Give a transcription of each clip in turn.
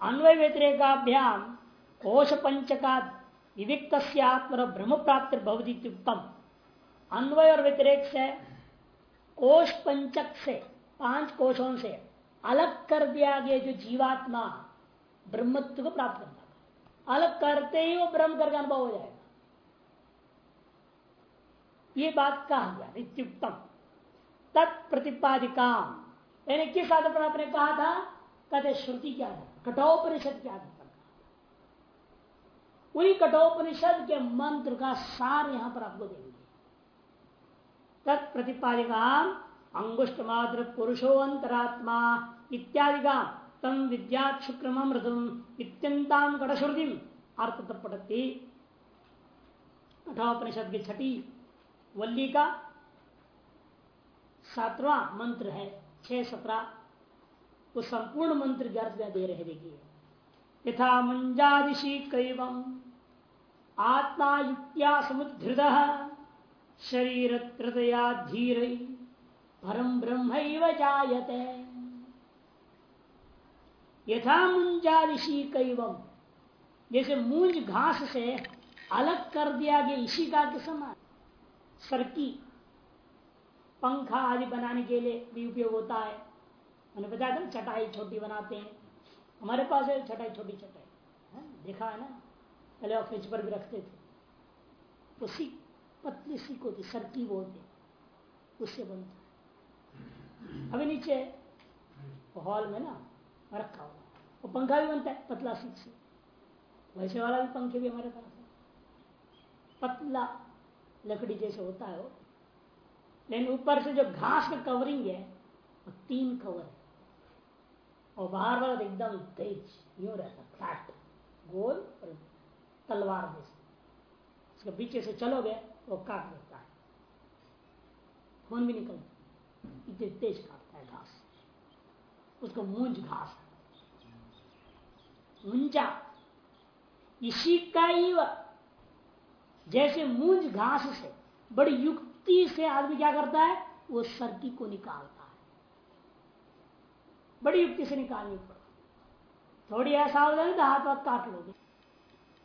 अन्वय व्यतिरेकाभ्याम कोश पंचका विविक्त आत्म ब्रह्म प्राप्ति भवती उत्तम अन्वय और व्यतिरेक से कोश पंचक से पाँच कोशों से अलग कर दिया गया जो जीवात्मा ब्रह्मत्व को प्राप्त करना अलग करते ही वो ब्रह्म कर अनुभव हो जाएगा। ये बात कहा गया, नित्युक्तम। तत्प्रतिपादिकाम। यानी किस आधार पर आपने कहा था? कहते श्रुति क्या था कठोपनिषद क्या था वही कठोपनिषद के मंत्र का सार यहाँ पर आपको देंगे। तत्प्रतिपादिका अंगुष्ट मात्र पुरुषो अंतरात्मा इत्यादि का तम विद्या शुक्रम अमृतम इत्यंताम कटश्रुति अर्थ पढ़ती कठोपनिषद की छठी वल्ली का सातवां मंत्र है, छह सत्रह। वो संपूर्ण मंत्र के दे रहे देखिए। यथा मंजादिशी कैवम आत्मा युक्त्या समुद्धृत शरीर त्रतया धीर। परम ब्रह्म जायते। यथा मुंजादिशी कैवम जैसे मूंज घास से अलग कर दिया गया इसी का के समान। सरकी, पंखा आदि बनाने के लिए भी उपयोग होता है। मैंने बताया था ना चटाई छोटी बनाते हैं। हमारे पास है, चटाई छोटी चटाई। देखा है ना? पहले ऑफ़िस पर भी रखते थे। उसी पतली सीख होती सरकी बोलते उससे बनता है। अभी नीचे हॉल में ना, रखा हुआ वो पंखा भी बनता है, पतला सीख से। वैसे वाला भी पंखे भी हमारे पास है। पतला लकड़ी जैसे होता है वो। लेकिन ऊपर से जो घास का कवरिंग है, वो तीन कवर है। और बाहर वाला एकदम तेज, यूँ रहता फ्लैट गोल और तलवार जैसे उसके पीछे से चलोगे, वो काट देता है। खून भी निकलता इतने तेज काटता है घास। उसको मूंज घास। मुंजा। इसी का ही जैसे मूंज घास से, बड़ी युक्ति से आदमी क्या करता है, वो सर्दी को निकालता बड़ी युक्ति से निकालनी पड़ती थोड़ी ऐसा तो हाथ हाथ काट लोगे।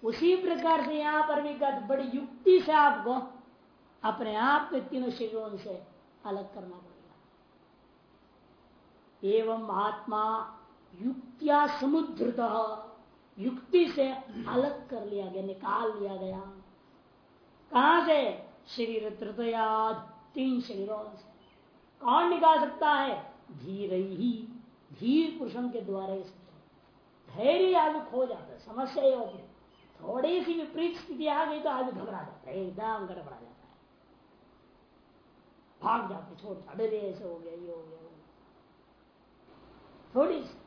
उसी प्रकार से यहाँ पर भी बड़ी युक्ति से आपको अपने आप के तीनों शरीरों से अलग करना पड़ेगा। एवं आत्मा युक्तिया समुद्रत युक्ति से अलग कर लिया गया, निकाल लिया गया। कहा से? शरीर तृतया, तीन शरीरों से। कौन निकाल सकता है? धीरे ही। धीर पुरुषों के द्वारा धैर्य आदमी खो जाता है। समस्या ये होती है। थोड़ी सी विपरीत स्थिति आ गई तो आदमी घबरा जाता है। एकदम गड़बड़ा जाता है। भाग जाते छोड़, अरे ऐसे हो गया, ये हो गया थोड़ी सी।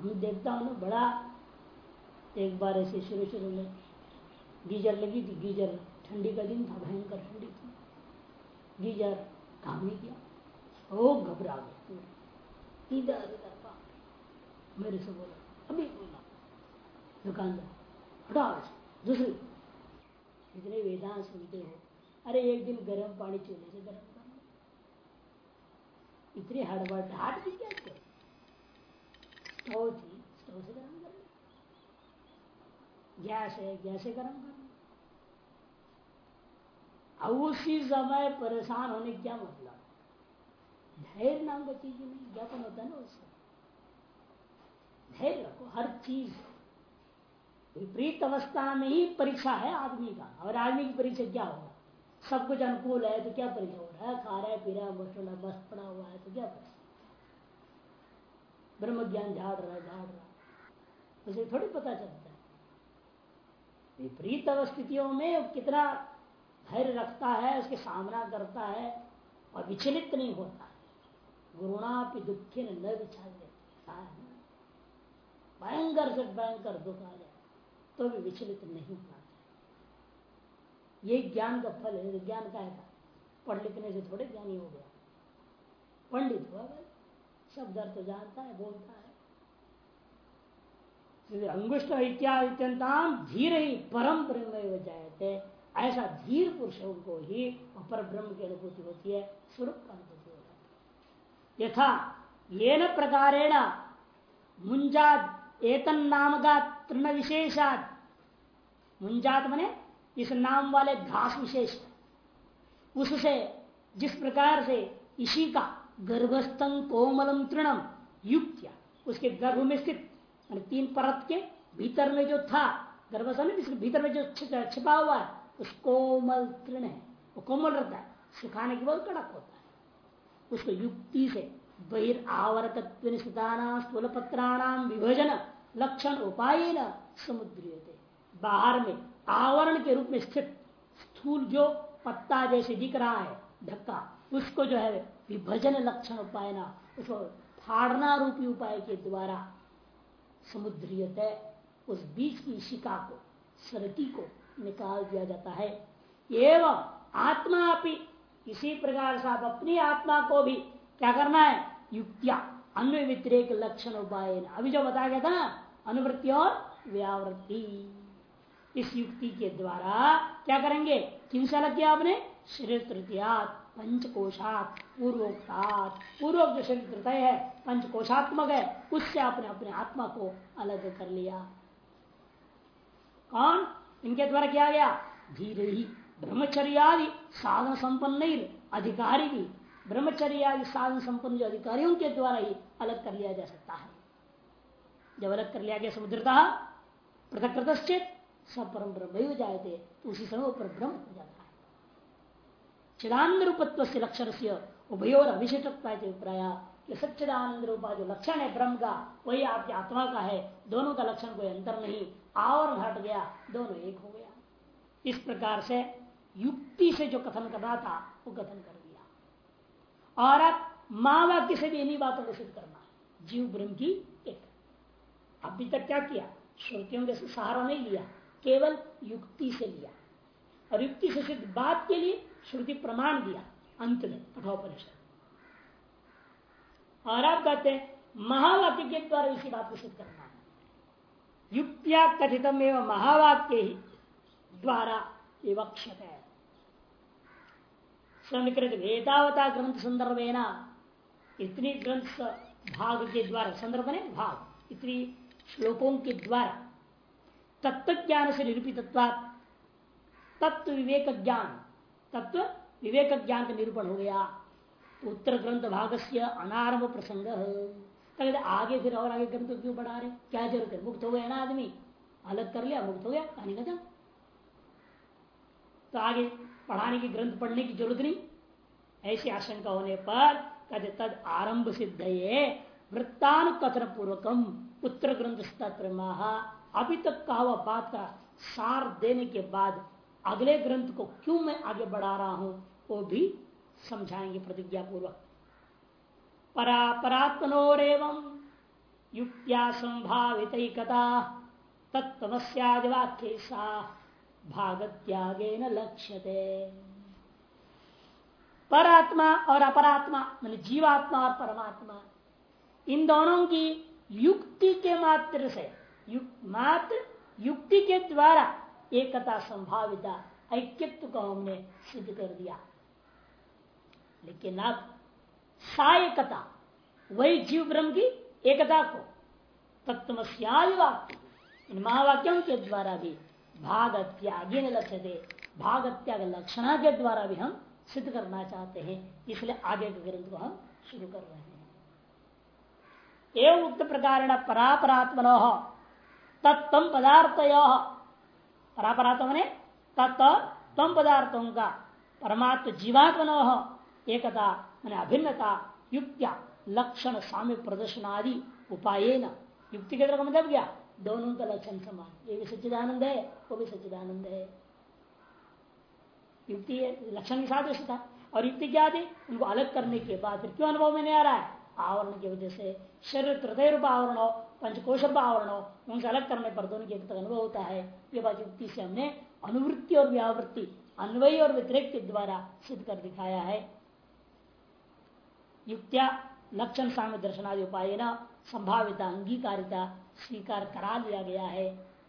हम देखता हूँ ना, बड़ा एक बार ऐसे शुरू शुरू में गीजर लगी थी, गीजर ठंडी का दिन था, भयंकर ठंडी थी। गीजर काम नहीं किया। वो घबरा गए मेरे से बोला, अभी बोला। दुकानदार हटाओ दूसरी। इतने वेदांत सुनते हो। अरे एक दिन गर्म पानी चूल्हे से गर्म कर इतनी हड़बड़ाहट थी क्या स्टोव थी, स्टोव से गर्म कर गैस है, गैस से गर्म कर अब उसी समय परेशान होने क्या मतलब? धैर्य नाम का चीज़ नहीं, ज्ञापन होता ना उससे धैर्य रखो, हर चीज़। विपरीत अवस्था में ही परीक्षा है आदमी का, और आदमी की परीक्षा क्या होगा? सब कुछ अनुकूल है तो क्या परीक्षा हो रहा है? खा रहा है, पी रहा है, बस पड़ा हुआ है तो क्या परीक्षा? ब्रह्म ज्ञान झाड़ रहा है, झाड़ रहा है। उसे थोड़ी पता चलता है। विपरीत अवस्थितियों में कितना धैर्य रखता है, उसके सामना करता है, और विचलित नहीं होता। है गुरुणा दुखे न है भयंकर से भयंकर दुख आ जाए तो भी विचलित नहीं होना चाहिए ये ज्ञान का फल है, ज्ञान का है पढ़ लिखने से थोड़े ज्ञानी हो गया। पंडित हुआ भाई, शब्द अर्थ जानता है, बोलता है। अंगुष्ट इत्यादि धीरे ही परम ब्रह्म जाते ऐसा धीर पुरुषों को ही अपर ब्रह्म की अनुभूति होती है, स्वरूप का अनुभूति हो जाती है यथा ये न प्रकारेण मुंजाद एतन नाम का तृण विशेषाद। मुंजात मने इस नाम वाले घास विशेष। उससे जिस प्रकार से इसी का गर्भस्थं कोमलम तृणम युक्त उसके गर्भ में स्थित तीन परत के भीतर में जो था गर्भस्थान इसके भीतर में जो छिपा हुआ है, उस कोमल तृण है। वो कोमल रहता है, सुखाने के बाद कड़क होता है। उसको युक्ति से बहिर्वर्त स्थूल पत्राणाम विभजन लक्षण उपाय न समुद्र बाहर में आवरण के रूप में स्थित स्थूल जो पत्ता जैसे दिख रहा है, धक्का, उसको जो है विभजन लक्षण उपाय ना उसको फाड़ना रूपी उपाय के द्वारा समुद्रियत, उस बीच की शिका को सरती को निकाल दिया जाता है। एवं आत्मा भी इसी प्रकार से आप अपनी आत्मा को भी क्या करना है? युक्तिया अन्य व्यतिरेक लक्षण उपाय अभी जो बताया गया था ना अनुवृत्ति और व्यावृत्ति। इस युक्ति के द्वारा क्या करेंगे? किन से अलग किया आपने? शरीर तृतीयात पंचकोशात, पूर्वोक्तात। पूर्वोक्त जो शरीर तृतय है, पंचकोशात्मक है, उससे आपने अपने आत्मा को अलग कर लिया। कौन? इनके द्वारा किया गया? धीरे ही। ब्रह्मचर्यादि साधन संपन्न अधिकारी भी, ब्रह्मचर्यादि साधन संपन्न जो अधिकारियों के द्वारा ही अलग कर लिया जा सकता है। जब अलग कर लिया गया समुद्रता पृथक कृतश्चित सब परम ब्रह्म हो जाए थे तो उसी समय ऊपर ब्रह्म हो जाता है। चिदानंद रूपत्व से लक्षण से उभयोर अभिषेक सच्चिदानंद रूपा जो लक्षण है ब्रह्म का, वही आपकी आत्मा का है। दोनों का लक्षण कोई अंतर नहीं। और हट गया, दोनों एक हो गया। इस प्रकार से युक्ति से जो कथन करना था, वो कथन कर दिया। और अब माँ वाक्य से भी इन्हीं बातों को सिद्ध करना जीव ब्रह्म की एक। अभी तक क्या किया? श्रुतियों के सहारा नहीं लिया, केवल युक्ति से लिया। और युक्ति से सिद्ध बात के लिए श्रुति प्रमाण दिया, अंत में, कठोपनिषद। और आप कहते हैं, महावाक्य के द्वारा इसी बात को सिद्ध करना है। युक्तिया कथितम एवं महावाक्य ही द्वारा विवक्षत है। समीकृत वेदावता ग्रंथ संदर्भ इतनी ग्रंथ भाग के द्वारा संदर्भ ने भाग इतनी श्लोकों के द्वारा तत्व ज्ञान से निरूपित तत्व विवेक ज्ञान तत्व विवेक ज्ञान का निरूपण हो गया उत्तर ग्रंथ भाग से अनारंभ प्रसंग कहते आगे फिर और आगे ग्रंथ क्यों बढ़ा रहे क्या ज़रूरत है मुक्त हो गया ना आदमी अलग कर लिया मुक्त हो गया कहानी खत्म तो आगे पढ़ाने की ग्रंथ पढ़ने की ज़रूरत नहीं। ऐसी आशंका होने पर कहते तद आरंभ सिद्ध ये वृत्तान कथन पूर्वकम उत्तर ग्रंथ महा। अभी तक कहा हुआ बात का सार देने के बाद अगले ग्रंथ को क्यों मैं आगे बढ़ा रहा हूँ, वो भी समझाएँगे प्रतिज्ञा पूर्वक परापरात्मनोरेव युक्त्या संभावित कथा तत्वस्यादिवाक्य सा भागत्यागे न लक्ष्यते। परात्मा और अपरात्मा मान जीवात्मा और परमात्मा इन दोनों की युक्ति के मात्र से युक, मात्र युक्ति के द्वारा एकता संभाविता ऐक्यत्व को हमने सिद्ध कर दिया। लेकिन अब सायकता वही जीव ब्रह्म की एकता को इन महावाक्यों के द्वारा भी भाग त्यागी न लक्ष्य दे भाग त्याग लक्षणा के द्वारा भी हम सिद्ध करना चाहते हैं। इसलिए आगे के ग्रंथ को हम शुरू कर रहे हैं। एवं उक्त प्रकार परापरात्मन तत्व पदार्थ परापरात्म ने तत्व तम पदार्थों का परमात्म जीवात्मन। एकता मैंने अभिन्नता, युक्त्या, लक्षण, साम्य प्रदर्शन आदि उपाय युक्ति के मतलब क्या? दोनों का लक्षण समान। ये भी सच्चिदानंद है, वो भी सच्चिदानंद है। युक्ति लक्षण के साथ था। और युक्ति क्या थी? उनको अलग करने के बाद फिर क्यों अनुभव में नहीं आ रहा है? आवरण की वजह से। शरीर हृदय रूप आवरण हो पंचकोश रूप आवरण हो, उनसे अलग करने पर दोनों की अनुभव होता है। ये बात युक्ति से हमने अनुवृत्ति और व्यावृत्ति, अन्वयी और व्यतिरिक के द्वारा सिद्ध कर दिखाया है। युक्तिया लक्षण साम्य दर्शनादि उपाय न संभाविता, अंगीकारिता स्वीकार करा लिया गया है,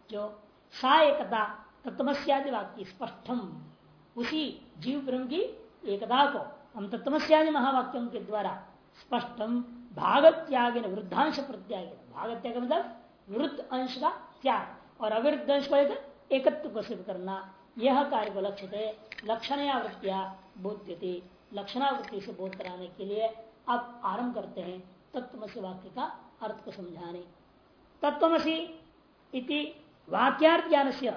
जो सा एकता तत्मस्यादि वाक्य स्पष्टम। उसी जीव ब्रह्म की एकता को हम तत्वस्यादि महावाक्यों के द्वारा स्पष्टम भागत त्याग वृद्धांश प्रत्याग भागत त्याग मतलब वृद्ध अंश का त्याग और अविरुद्ध अंश को लेकर एकत्व को सिद्ध करना। यह कार्य को लक्ष्य थे लक्षणयावृत्तिया बोध्य लक्षणावृत्ति से बोध कराने के लिए अब आरंभ करते हैं तत्वसी वाक्य का अर्थ को समझाने। तत्वसी इति वाक्यार्थ ज्ञान से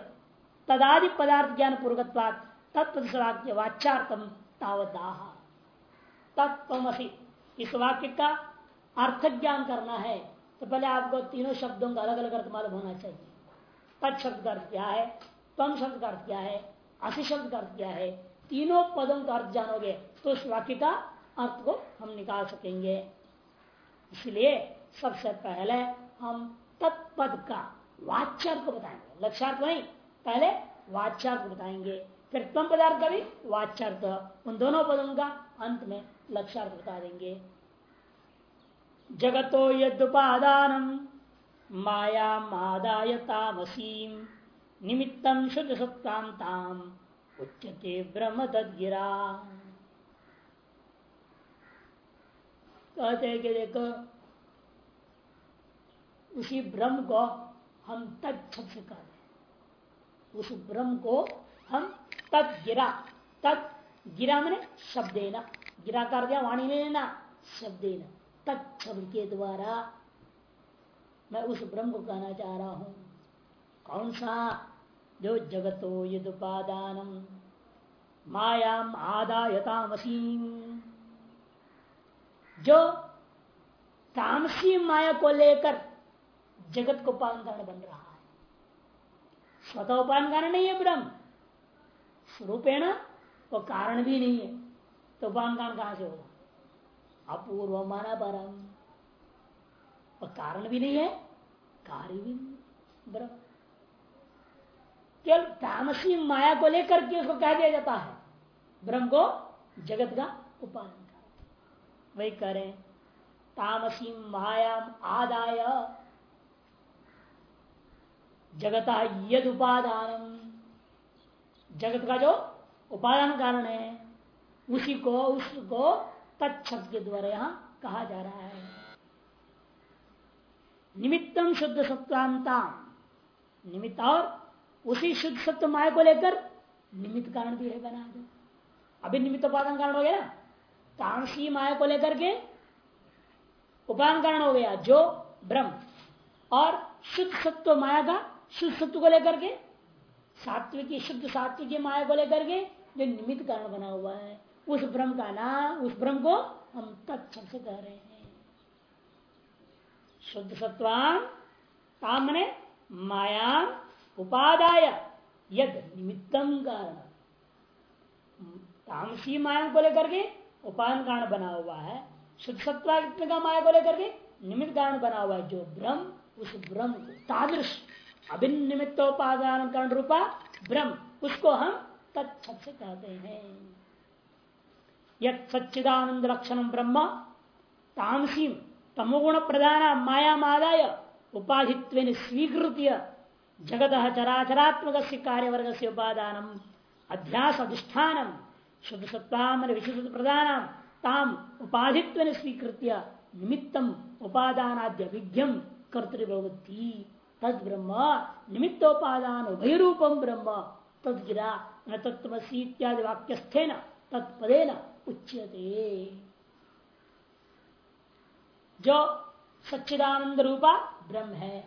तदादि पदार्थ ज्ञान पूर्वकवाद तत्व वाक्य वाच्यार्थम तावदाह तत्वसी इस वाक्य का अर्थ ज्ञान करना है तो पहले आपको तीनों शब्दों का अलग अलग अर्थ मालूम होना चाहिए। तत् शब्द का अर्थ क्या है तम शब्द का अर्थ क्या है, असी शब्द का अर्थ क्या है, तीनों पदों का अर्थ जानोगे तो उस वाक्य का अर्थ को हम निकाल सकेंगे। इसलिए सबसे पहले हम तत्पद का वाच्यार्थ को बताएँगे। लक्ष्यार्थ नहीं? पहले वाच्यार्थ बताएँगे। फिर तम पदार्थ का भी वाच्यार्थ। उन दोनों पदों का अंत में लक्ष्यार्थ बता देंगे। जगतो यदुपादान माया मादाय तामसीम निमित्तम शुद्ध सत्तांताम उच्चते ब्रह्म तदगिरा कहते कि देखो उसी ब्रह्म को हम तत्छप से कहते उस ब्रह्म को हम तत् गिरा। तत् गिरा मैंने शब्देना गिरा कर दिया, वाणी ने लेना शब्देना तत्शब्द के द्वारा मैं उस ब्रह्म को कहना चाह रहा हूँ। कौन सा? जो जगतो यदुपादान मायाम आदायतामसीम। जो तामसी माया को लेकर जगत को पालन कारण बन रहा है। स्वतः उपान कारण नहीं है ब्रह्म। स्वरूपेण वो कारण भी नहीं है। तो उपान कारण कहाँ से होगा? अपूर्व माना परम और कारण भी नहीं है, कार्य भी नहीं ब्रह्म। केवल तामसी माया को लेकर के उसको कह दिया जाता है। ब्रह्म को जगत का उपालन वही करें तामसी मायाम आदाय। जगत यद उपादान जगत का जो उपादान कारण है, उसी को उसको तत्शब्द के द्वारा यहाँ कहा जा रहा है। निमित्तम शुद्ध सत्वांता निमित्त और उसी शुद्ध सत्व माया को लेकर निमित्त कारण भी है बना दो। अभी निमित्त उपादान कारण हो गया ना? तामसी माया को लेकर के उपादान कारण हो गया जो ब्रह्म। और शुद्ध सत्व माया का शुद्ध सत्व को लेकर के, सात्विकी शुद्ध सात्विकी माया को लेकर के जो निमित्त कारण बना हुआ है, उस ब्रह्म का नाम, उस ब्रह्म को हम तत्म से कह रहे हैं। शुद्ध सत्वान तामने माया उपादाय, यद निमित्तम कारण। तामसी माया को लेकर के उपान कारण बना हुआ है, शुद्ध सत्वात्म का माया को लेकर के निमित्त कारण बना हुआ है, जो ब्रह्म, उस ब्रह्म को, तादृश अभिन्न निमित्तोपादान कारण रूपा ब्रह्म। उसको हम तत्त से कहते हैं। यद सच्चिदानंद लक्षण ब्रह्म, तामसी तमोगुण प्रधान माया मादाय उपाधित्व स्वीकृत्य जगत चराचरात्मक कार्यवर्ग से उपादान अध्यास अधिष्ठान शुद्ध सत्ताम विशुद्ध प्रधान ताम उपाधित्व स्वीकृत्य निमित्तम उपादानाद्य विज्ञम कर्तृभवती तद ब्रह्म निमित्तोपादान उभय रूपम ब्रह्म। तद गिरा न तत्वसी इत्यादि वाक्यस्थे न तत्पदे न उच्यते। जो सच्चिदानंद रूपा ब्रह्म है,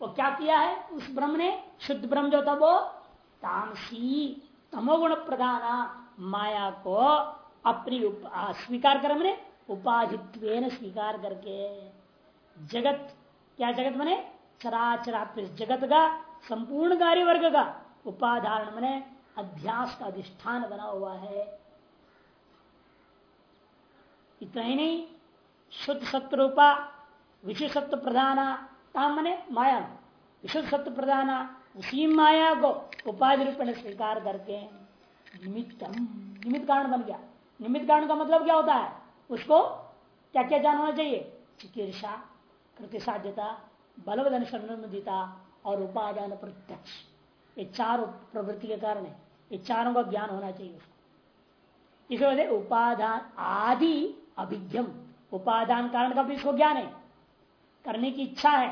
वो क्या किया है? उस ब्रह्म ने शुद्ध ब्रह्म जो था वो तामसी तमोगुण प्रधान माया को अपनी स्वीकार कर मैंने उपाधित्व स्वीकार करके। जगत, क्या जगत मने चराचरात्म जगत का संपूर्ण कार्य वर्ग का उपाधारण मैंने अध्यास का अधिष्ठान बना हुआ है। इतना ही नहीं, शुद्ध सत्व रूपा सत्व प्रधान, ताम मने माया विशुद्ध सत्व प्रधान, उसी माया को उपाधि रूप में स्वीकार करके निमित्तम, निमित्त कारण बन गया। निमित्त कारण का मतलब क्या होता है? उसको क्या क्या जानना चाहिए? चिकित्सा कृति साध्यता बलवद अनुसंधिता और उपादान प्रत्यक्ष ये चार प्रवृत्ति के कारण है। ये चारों का ज्ञान होना चाहिए उसको। इस से उपादान आदि अभिज्ञम। उपादान कारण का भी इसको ज्ञान है। करने की इच्छा है।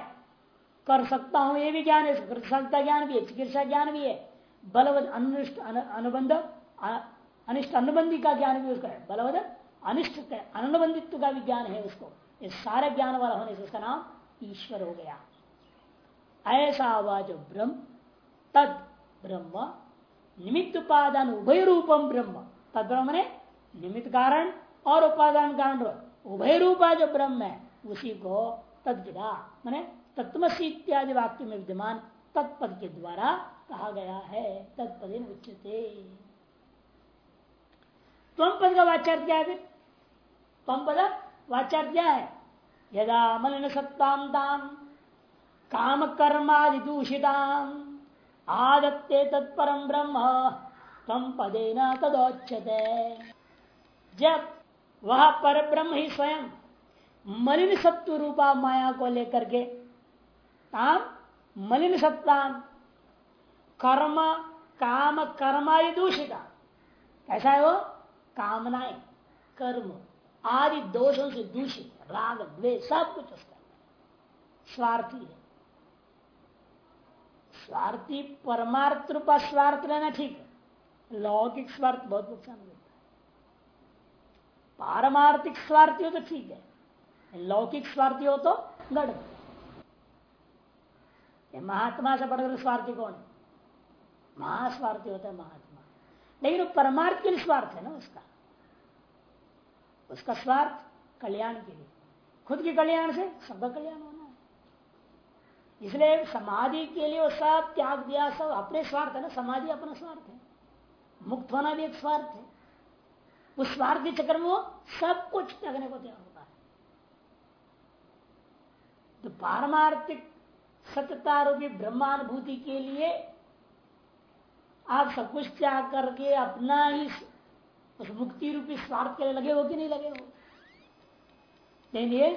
कर सकता हूँ ये भी ज्ञान है। सकता ज्ञान भी है। चिकित्सा ज्ञान भी है। बलवद अनिष्ट अनुबंध अनिष्ट अनुबंधी का ज्ञान भी उसका है। बलवद अनिष्ट अनुबंधित्व का भी ज्ञान है उसको। ये सारे ज्ञान वाला होने से उसका नाम ईश्वर हो गया। ऐसा हुआ जो ब्रह्म, तद ब्रह्म, निमित्त उपादान उभय रूपम ब्रह्म। तद ब्रह्म ने निमित्त कारण और उपादान कारण उभय रूपा जो ब्रह्म है, उसी को तद्विदा मैंने तत्वसी इत्यादि वाक्य में विद्यमान तत्पद के द्वारा कहा गया है, तत्पद उच्चते तम पद का वाचार क्या है फिर? तम पद वाचार क्या है? यदा मलिन सत्ताम काम कर्मादि दूषिताम आदत्ते तत्परम ब्रह्म तम पदे न तदोच्यते। जब वह पर ब्रह्म ही स्वयं मलिन सत्व रूपा माया को लेकर के ताम मलिन सत्ताम कर्म, काम, कर्मादि दूषिता। कैसा है वो? कामनाएँ, कर्म आदि दोषों से दूषित। राग, द्वेष, सब कुछ उसका। स्वार्थी है। स्वार्थी परमार्थ रूपा स्वार्थ लेना ठीक है। लौकिक स्वार्थ बहुत नुकसान देता है। पारमार्थिक स्वार्थी हो तो ठीक है। लौकिक स्वार्थी हो तो गड़ महात्मा से बढ़कर स्वार्थी कौन है? महास्वार्थी होता है महात्मा। लेकिन वो परमार्थ के लिए स्वार्थ है ना उसका। उसका स्वार्थ कल्याण के लिए। खुद के कल्याण से सबका कल्याण होना है। इसलिए समाधि के लिए वो सब त्याग दिया, सब अपने स्वार्थ है ना, समाधि अपना स्वार्थ है। मुक्त होना भी एक स्वार्थ है। उस स्वार्थ के चक्कर में वो सब कुछ त्यागने को तैयार होता है। तो पारमार्थिक सत्यता रूपी ब्रह्मानुभूति के लिए आप सब कुछ त्याग करके अपना ही उस मुक्ति रूपी स्वार्थ के लिए लगे हो कि नहीं लगे हो? लेकिन ये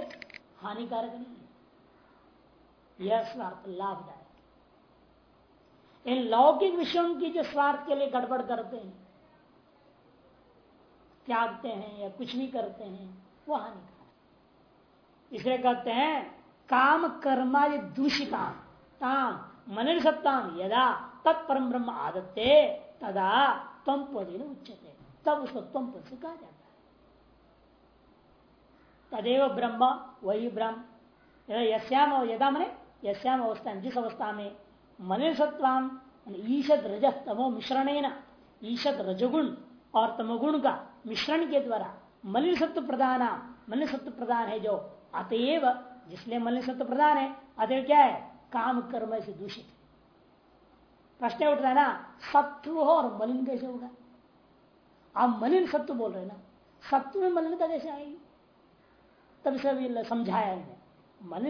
हानिकारक नहीं है। यह स्वार्थ लाभदायक इन लौकिक विषयों की जो स्वार्थ के लिए गड़बड़ करते हैं, त्यागते हैं या कुछ भी करते हैं, वो हानिकारक इसलिए कहते हैं, काम कर्मा ये दूषिता ताम मन सत्ताम यदा तत्परम ब्रह्म आदत्ते, तदा तम पद उच्चते तब उसको तम पद से कहा जाता तदेव ब्रह्म, वही ब्रह्म। यश्याम यदा मने यश्याम अवस्था जिस अवस्था में मन सत्वाम ईशद रज तमो मिश्रण ईशद रजगुण और तमोगुण का मिश्रण के द्वारा मलिन सत्व प्रदान मलिन सत्व प्रदान है जो अतएव जिसलिए मलिन सत्व प्रदान है, अतएव क्या है? काम कर्म से दूषित। प्रश्न रहा है ना सत्व हो और मलिन कैसे होगा? आप मलिन सत्व बोल रहे ना सत्व में मलिनता कैसे आएगी? तब से समझाया है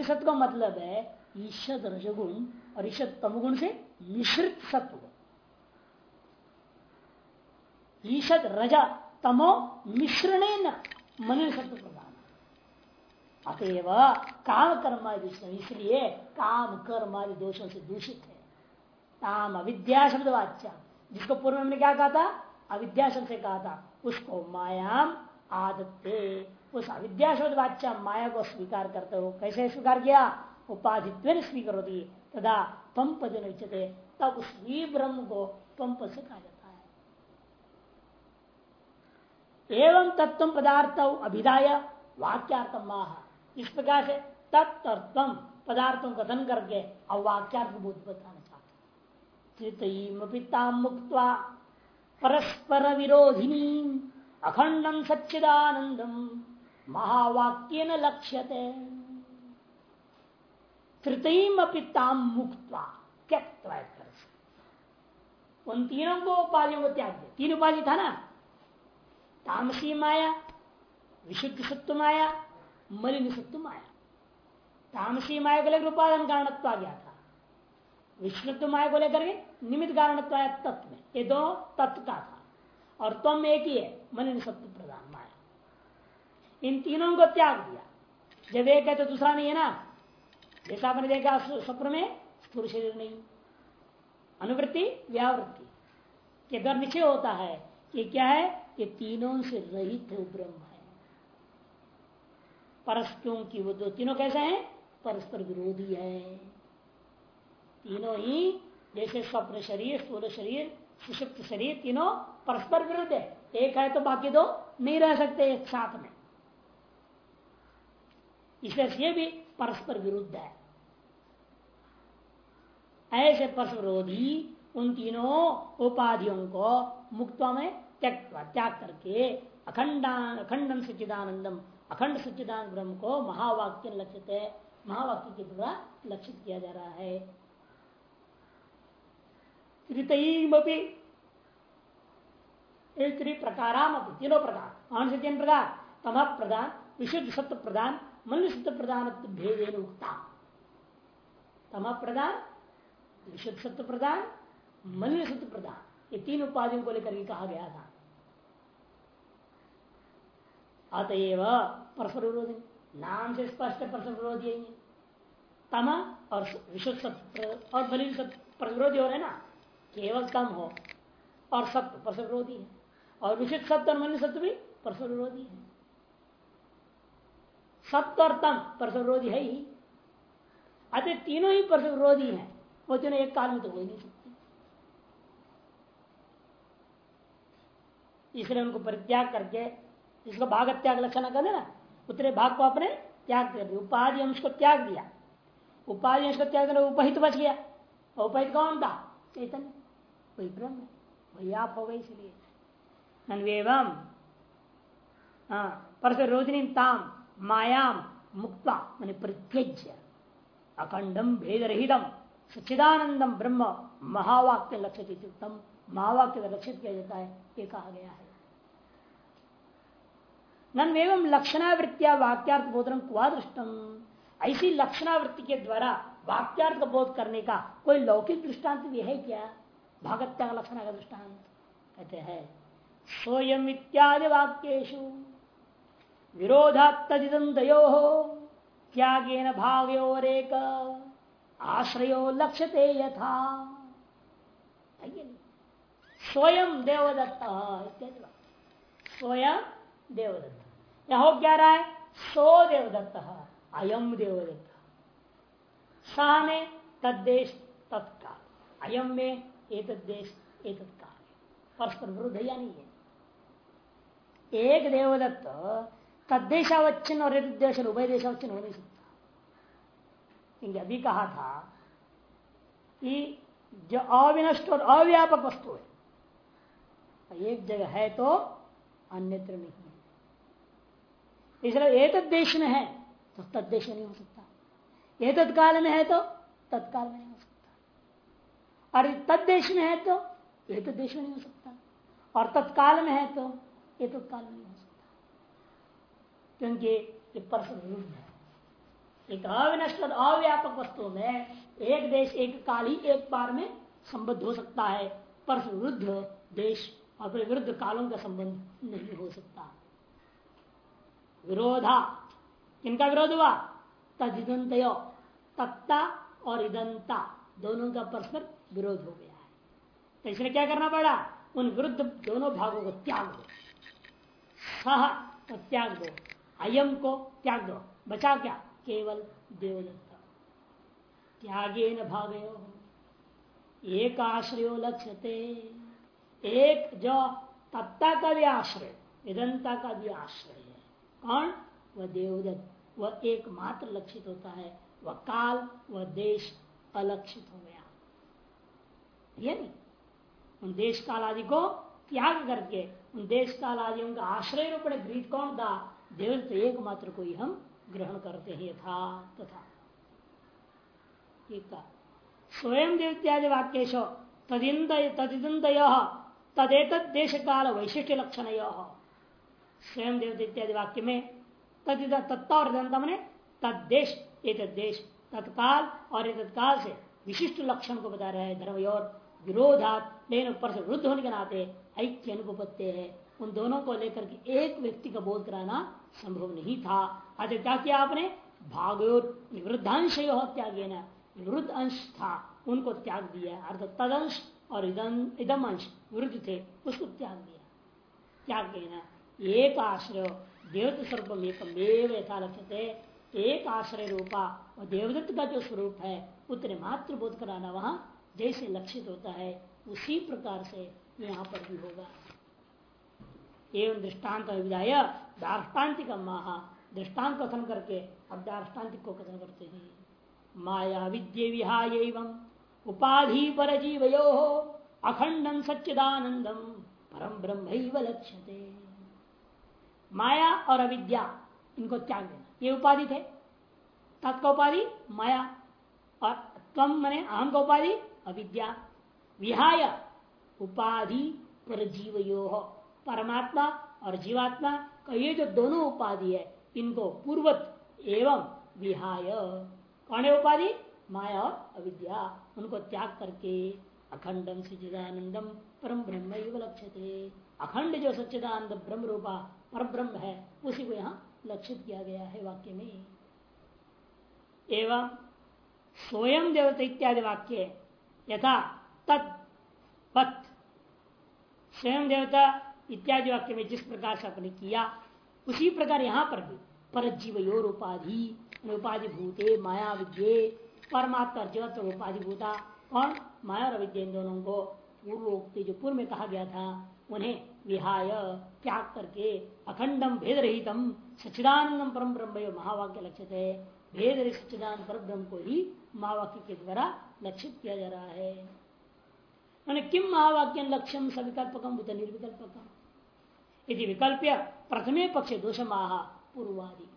सत्व का मतलब है ईशद रजगुण और ईशद तमगुण से मिश्रित सत्व। ईशद रजा तमो मिश्रण मलिन सत्व प्रदान अतएव काम कर्म इसलिए काम कर्म आदि दोषों से दूषित है। काम अविद्या शब्द वाच्य। जिसको पूर्व में क्या कहा था? अविद्या शब्द से कहा था। उसको मायाम आदत्ते। उस अविद्या शब्द वाच्य माया को स्वीकार करते हो। कैसे स्वीकार किया? उपाधित्व स्वीकार होती तदा तम पद उच्चते तब उस ब्रह्म को तम पद से कहा जाता है। एवं तत्व पदार्थ अभिदाय वाक्यार्थम माह। इस प्रकार से तत्व पदार्थों कथन करके अवाक्यार्थ बोध बताना पिता मुक्त परस्पर विरोधिनी अखंडम सच्चिदानंदम महावाक्य न लक्ष्यते तृतीम पिता मुक्त उन तीनों को उपाधियों को त्याग दिया। तीन उपाधि था ना? तामसी माया, विशुद्ध सत्व माया, मलिन सत्व माया। तामसी माया को लेकर उपादान कारणत्व आ गया था। विष्णुत्व माया को लेकर के निमित्त कारण तत्व में। ये दो तत्व का था। और तम एक ही है, मलिन सत्व प्रधान माया। इन तीनों को त्याग दिया। जब एक है तो दूसरा नहीं है ना? जैसा आपने देखा स्वप्न में स्थूल शरीर नहीं। अनुवृत्ति, व्यावृत्ति। के दर निश्चय होता है कि क्या है? कि तीनों से रहित ब्रह्म है। परस क्योंकि वो दो तीनों कैसे हैं? परस्पर विरोधी है। तीनों ही जैसे स्वप्न शरीर, स्थूल शरीर, सुषुप्त शरीर, तीनों परस्पर विरुद्ध है। एक है तो बाकी दो नहीं रह सकते एक साथ में। इसलिए ये भी परस्पर विरुद्ध है। ऐसे परस्पर विरोधी उन तीनों उपाधियों को मुक्तवा में त्याग त्याग करके अखंडान अखंडम सच्चिदानंदम, अखंड सच्चिदानंद ब्रह्म को महावाक्य लक्षित है, महावाक्य के द्वारा लक्षित किया जा रहा है। प्रकाराम तीनों प्रकार कौन तीन प्रकार तम प्रधान विशुद्ध सत्य प्रधान मन शुद्ध प्रधान भेदेन उक्ता। तम प्रधान विशुद्ध सत्य प्रधान मन शुद्ध प्रधान। ये तीन उपाधियों को लेकर के कहा गया था। अतएव परस्पर विरोधी नाम से स्पष्ट परस्पर विरोधी है तम और विशुद्ध सत्य और बलिन सत्य प्रतिरोधी हो रहे ना? केवल तम हो और सत्य परस्पर विरोधी है। और विशुद्ध सत्य और मन सत्य भी परस्पर विरोधी है। सत्य और तम परस्पर विरोधी है ही। अतः तीनों ही परस्पर विरोधी है। वो तीनों एक काल में तो हो ही नहीं सकते। इसलिए उनको परित्याग करके इसको भाग त्याग लक्षण कर देना उतरे भाग को अपने त्याग कर दिया। उपाधि अंश को त्याग दिया। उपाधि अंश को त्याग देना उपहित बच गया। उपहित कौन था? चैतन्य वही ब्रह्म। वही आप हो गए इसलिए। नन्वेवम हाँ परसों रोजनी ताम। मायाम मुक्ता मैंने परित्यज्य। अखंडम भेद रहितम सच्चिदानंदम ब्रह्म महावाक्य लक्षित उत्तम महावाक्य लक्षित किया जाता है? ये कहा गया है। नन एवं लक्षणावृत्तिया वाक्यार्थ बोधन कुआ दृष्टम ऐसी लक्षणावृत्ति के द्वारा वाक्यार्थ बोध करने का कोई लौकिक दृष्टांत भी है क्या? भागत्या का लक्षण का दृष्टांत कहते हैं। सोयम इत्यादि वाक्यु विरोधा तदिदम दयो त्यागेन भाग्योरेक आश्रयो लक्ष्यते यथा। स्वयं देवदत्त स्वयं देवदत्त। या हो क्या रहा है, सो देवदत्त। अयम देवदत्त। सा में तद्देश तत्काल। अयम में एक देश एक काल परस्पर विरुद्ध या नहीं है। एक देवदत्त तद्देशावच्छिन्न और देश उभय देशावच्छिन्न हो नहीं सकता अभी कहा था कि जो अविनष्ट और अव्यापक वस्तु है, एक जगह है तो अन्यत्र नहीं इसलिए एक देश में है तो तद्देश नहीं हो सकता। एक तत्काल में है तो तत्काल में नहीं हो सकता। और तद्देश में है तो एक देश में नहीं हो सकता। और तत्काल में है तो ये तत्काल में नहीं हो क्योंकि ये परस्पर विरुद्ध है। एक अविनष्ट अव्यापक वस्तु में एक देश एक काल ही एक बार में संबद्ध हो सकता है। परस्पर विरुद्ध देश और विरुद्ध कालों का संबंध नहीं हो सकता। विरोधा किनका विरोध हुआ? तदिदंत तत्ता और इदंता। दोनों का परस्पर विरोध हो गया है। तो इसलिए क्या करना पड़ा? उन विरुद्ध दोनों भागों को त्याग दो। सह को त्याग दो। अयम को त्याग दो। बचा क्या? केवल देवदत्त। त्यागे न भागे एक आश्रय लक्ष्यते। एक जो तत्ता का भी आश्रय इदंता का भी आश्रय है। कौन? वह देवदत्त। वह एकमात्र लक्षित होता है। वह काल, वह देश अलक्षित हो गया। उन देश काल आदि को त्याग करके, उन देश काल आदियों का आश्रय रूप गृहित कौन था? देवदत्त एकमात्र को ही हम ग्रहण करते हैं था तथा। स्वयं देव इत्यादि वाक्यश तदिंद तदेत देश काल वैशिष्ट लक्षण स्वयं देवता इत्यादि वाक्य में तद तत्ता और मैंने तदेश एक देश, तत्काल और एक तत्काल से विशिष्ट लक्षण को बता रहा है धर्म और विरोधात लेकिन ऊपर से वृद्ध होने के नाते ऐक्य अनुपत्य है। उन दोनों को लेकर के एक व्यक्ति का बोध कराना संभव नहीं था। आज क्या किया आपने? भागोर निवृद्धांश त्याग निवृद्ध अंश था, उनको त्याग दिया। अर्थात तदंश और इदम अंश विरुद्ध थे, उसको त्याग दिया। त्याग देना एक आश्रय देवत स्वरूप एकमेव लक्ष्य एक आश्रय रूपा, और देवदत्त का जो स्वरूप है, उतने मात्र बोध कराना वहाँ जैसे लक्षित होता है, उसी प्रकार से यहाँ पर भी होगा। एवं दृष्टांत विधाय दार्ष्टान्तिक महा दृष्टांत कथन करके अब दार्ष्टान्तिक को कथन करते हैं। माया विद्य विहाय एवं उपाधि पर जीवयो अखंडम सच्चिदानंदम परम ब्रह्म लक्ष्यते। माया और अविद्या, इनको त्याग देना। ये उपाधि थे। तत्का उपाधि? माया। और तम मने आम का उपाधि? अविद्या। विहाय उपाधि पर जीवयो परमात्मा और जीवात्मा का ये जो दोनों उपाधि है, इनको पूर्वत एवं विहाय। कौन है उपाधि? माया और अविद्या। उनको त्याग करके अखंडम सचिदानंदम परम ब्रह्म लक्ष्य अखंड जो सच्चिदानंद ब्रह्म रूपा पर ब्रह्म है, उसी को यहाँ लक्षित किया गया है वाक्य में। एवं स्वयं देवता इत्यादि वाक्य यथा तत्पथ स्वयं देवता इत्यादि वाक्य में जिस प्रकार से आपने किया, उसी प्रकार यहाँ पर भी पर जीवयोर उपाधि उपाधि भूते माया विद्ये परमात्मा जीवत्व उपाधि भूता और माया और विद्या इन दोनों को पूर्वोक्ति, जो पूर्व में कहा गया था, उन्हें विहाय, त्याग करके अखंडम भेद रहितम सचिदानंदम परम ब्रह्म महावाक्य लक्षित है। भेद रहित सचिदानंद पर ब्रह्म को ही महावाक्य के द्वारा लक्षित किया जा रहा है। किम महावाक्य लक्ष्यम सविकल्पकम बुद्ध निर्विकल्पकम यदि विकल्प प्रथमे पक्ष दोष माह पूर्वादि।